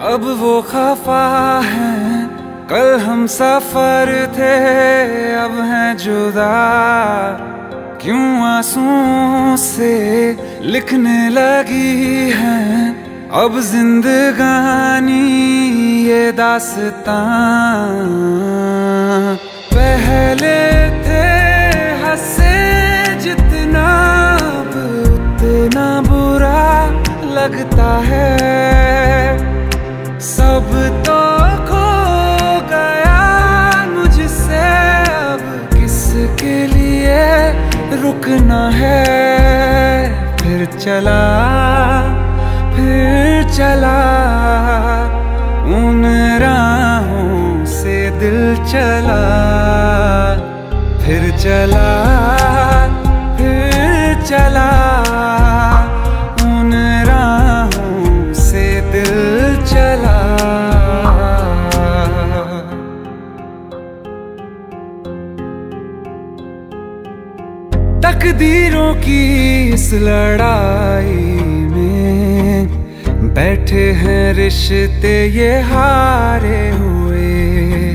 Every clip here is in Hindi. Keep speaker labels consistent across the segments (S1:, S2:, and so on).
S1: अब वो खफा है। कल हम सफ़र थे, अब हैं जुदा। क्यों आंसुओं से लिखने लगी है? अब जिंदगानी ये दास्तां। पहले थे हंसे जितना, अब उतना बुरा। लगता है। सब तो खो गया मुझसे, अब किसके लिए रुकना है? फिर चला फिर चला। उन राहों से दिल चला। फिर चला। तकदीरों की इस लड़ाई में बैठे हैं रिश्ते ये हारे हुए।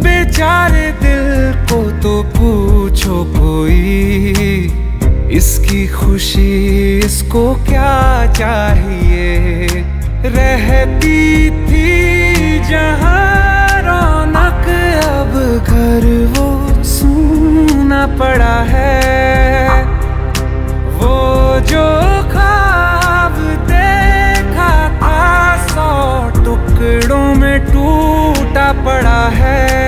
S1: बेचारे दिल को तो पूछो कोई, इसकी खुशी इसको क्या चाहिए? रहती थी जहाँ टूटा पड़ा है।